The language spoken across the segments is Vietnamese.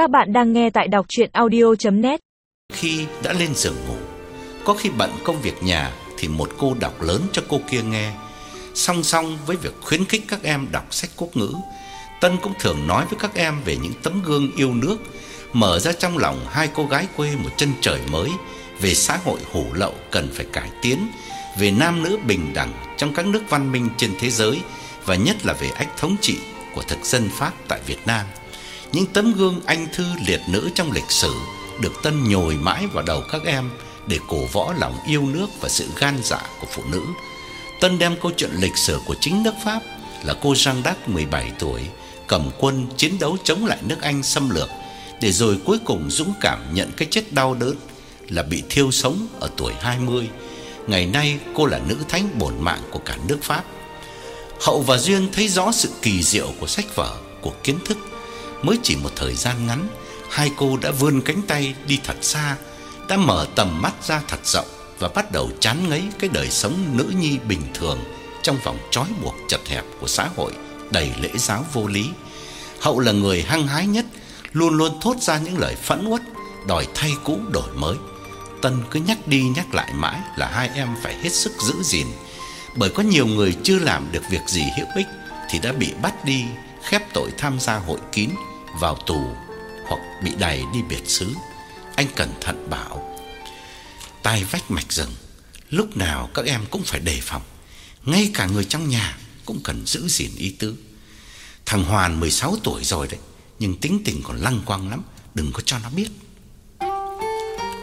Các bạn đang nghe tại đọc chuyện audio.net Khi đã lên giường ngủ, Có khi bận công việc nhà Thì một cô đọc lớn cho cô kia nghe. Song song với việc khuyến khích các em đọc sách quốc ngữ, Tân cũng thường nói với các em về những tấm gương yêu nước, Mở ra trong lòng hai cô gái quê một chân trời mới Về xã hội hủ lậu cần phải cải tiến, Về nam nữ bình đẳng trong các nước văn minh trên thế giới Và nhất là về ách thống trị của thực dân Pháp tại Việt Nam những tấm gương anh thư liệt nữ trong lịch sử được Tân nhồi mãi vào đầu các em để cổ võ lòng yêu nước và sự gan dạ của phụ nữ. Tân đem câu chuyện lịch sử của chính nước Pháp là cô Jeanne d'Arc 17 tuổi cầm quân chiến đấu chống lại nước Anh xâm lược để rồi cuối cùng dũng cảm nhận cái chết đau đớn là bị thiêu sống ở tuổi 20. Ngày nay cô là nữ thánh bổn mạng của cả nước Pháp. Hậu và Duyên thấy rõ sự kỳ diệu của sách vở, của kiến thức Mới chỉ một thời gian ngắn, hai cô đã vươn cánh tay đi thật xa, đã mở tầm mắt ra thật rộng và bắt đầu chán ngấy cái đời sống nữ nhi bình thường trong vòng trói buộc chật hẹp của xã hội đầy lễ giáo vô lý. Hậu là người hăng hái nhất, luôn luôn thốt ra những lời phẫn uất, đòi thay cũ đổi mới. Tân cứ nhắc đi nhắc lại mãi là hai em phải hết sức giữ gìn, bởi có nhiều người chưa làm được việc gì hữu ích thì đã bị bắt đi khép tội tham gia hội kín vào tù hoặc bị đày đi biệt xứ. Anh cẩn thận bảo Tai vách mạch rừng Lúc nào các em cũng phải đề phòng Ngay cả người trong nhà Cũng cần giữ gìn ý tứ Thằng Hoàn 16 tuổi rồi đấy Nhưng tính tình còn lăng quăng lắm Đừng có cho nó biết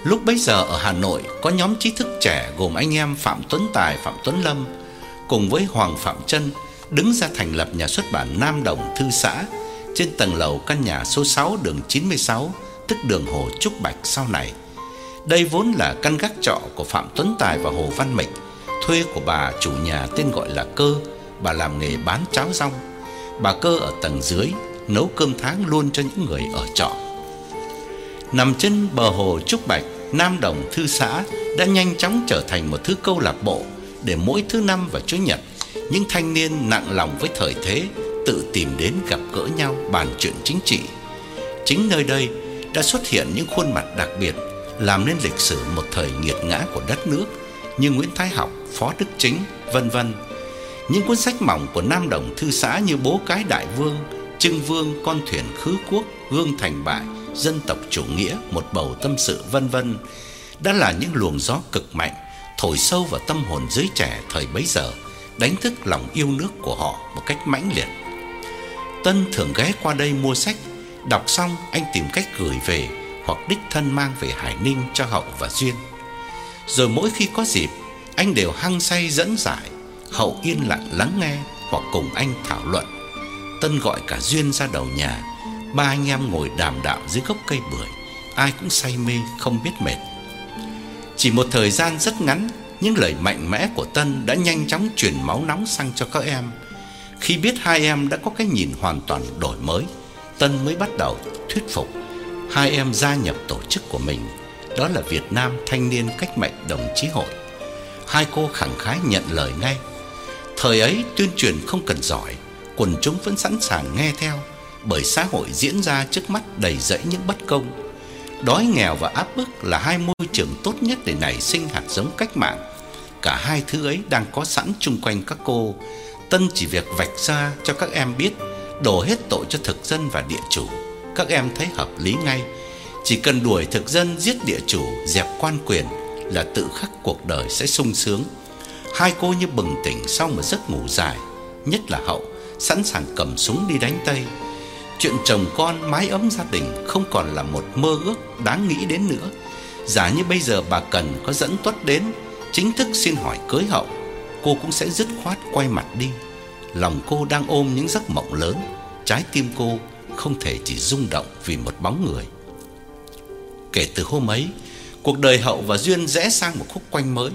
Lúc bấy giờ ở Hà Nội Có nhóm trí thức trẻ gồm anh em Phạm Tuấn Tài, Phạm Tuấn Lâm Cùng với Hoàng Phạm Trân Đứng ra thành lập nhà xuất bản Nam Đồng Thư Xã trên tầng lầu căn nhà số 6 đường 96, tức đường Hồ Trúc Bạch sau này. Đây vốn là căn gác trọ của Phạm Tuấn Tài và Hồ Văn Mịch, thuê của bà chủ nhà tên gọi là Cơ, bà làm nghề bán cháo rong. Bà Cơ ở tầng dưới nấu cơm tháng luôn cho những người ở trọ. Nằm trên bờ hồ Trúc Bạch, Nam Đồng Thư xã đã nhanh chóng trở thành một thứ câu lạc bộ để mỗi thứ năm và chủ nhật, những thanh niên nặng lòng với thời thế tự tìm đến gặp gỡ nhau bàn chuyện chính trị. Chính nơi đây đã xuất hiện những khuôn mặt đặc biệt làm nên lịch sử một thời nghiệt ngã của đất nước như Nguyễn Thái Học, Phó Đức Chính, vân vân. Những cuốn sách mỏng của Nam Đồng thư xã như Bố cái Đại Vương, Trưng Vương, Con thuyền khứ quốc, Gương thành bại, Dân tộc chủ nghĩa, Một bầu tâm sự vân vân đã là những luồng gió cực mạnh thổi sâu vào tâm hồn giới trẻ thời bấy giờ, đánh thức lòng yêu nước của họ một cách mãnh liệt. Tân thường ghé qua đây mua sách, đọc xong anh tìm cách gửi về hoặc đích thân mang về Hải Ninh cho Hậu và Duyên. Rồi mỗi khi có dịp, anh đều hăng say dẫn giải, Hậu yên lặng lắng nghe hoặc cùng anh thảo luận. Tân gọi cả Duyên ra đầu nhà, ba anh em ngồi đàm đạo dưới gốc cây bưởi, ai cũng say mê không biết mệt. Chỉ một thời gian rất ngắn, những lời mạnh mẽ của Tân đã nhanh chóng truyền máu nóng sang cho các em khi biết hai em đã có cái nhìn hoàn toàn đổi mới, Tân mới bắt đầu thuyết phục hai em gia nhập tổ chức của mình, đó là Việt Nam Thanh niên Cách mệnh Đồng chí hội. Hai cô khẳng khái nhận lời ngay. Thời ấy tuyên truyền không cần giỏi, quần chúng vẫn sẵn sàng nghe theo, bởi xã hội diễn ra trước mắt đầy rẫy những bất công. Đói nghèo và áp bức là hai môi trường tốt nhất để nảy sinh hạt giống cách mạng. Cả hai thứ ấy đang có sẵn chung quanh các cô Tân chỉ việc vạch ra cho các em biết Đổ hết tội cho thực dân và địa chủ. Các em thấy hợp lý ngay. Chỉ cần đuổi thực dân, giết địa chủ, Dẹp quan quyền Là tự khắc cuộc đời sẽ sung sướng. Hai cô như bừng tỉnh sau một giấc ngủ dài, Nhất là hậu, Sẵn sàng cầm súng đi đánh Tây. Chuyện chồng con mái ấm gia đình Không còn là một mơ ước đáng nghĩ đến nữa. Giả như bây giờ bà Cần có dẫn tuất đến, Chính thức xin hỏi cưới hậu cô cũng sẽ dứt khoát quay mặt đi. Lòng cô đang ôm những giấc mộng lớn, trái tim cô không thể chỉ rung động vì một bóng người. Kể từ hôm ấy, cuộc đời Hậu và Duyên rẽ sang một khúc quanh mới.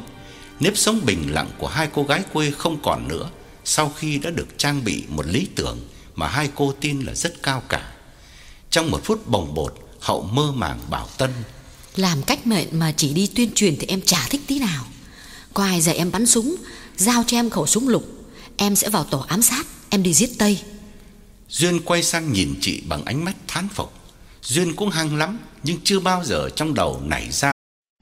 Nếp sống bình lặng của hai cô gái quê không còn nữa sau khi đã được trang bị một lý tưởng mà hai cô tin là rất cao cả. Trong một phút bồng bột, Hậu mơ màng bảo Tân: "Làm cách mệnh mà chỉ đi tuyên truyền thì em chả thích tí nào. Có ai dạy em bắn súng Giao cho em khẩu súng lục. Em sẽ vào tổ ám sát. Em đi giết Tây. Duyên quay sang nhìn chị bằng ánh mắt thán phục. Duyên cũng hăng lắm, nhưng chưa bao giờ trong đầu nảy ra.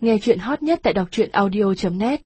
Nghe chuyện hot nhất tại đọc truyện audio net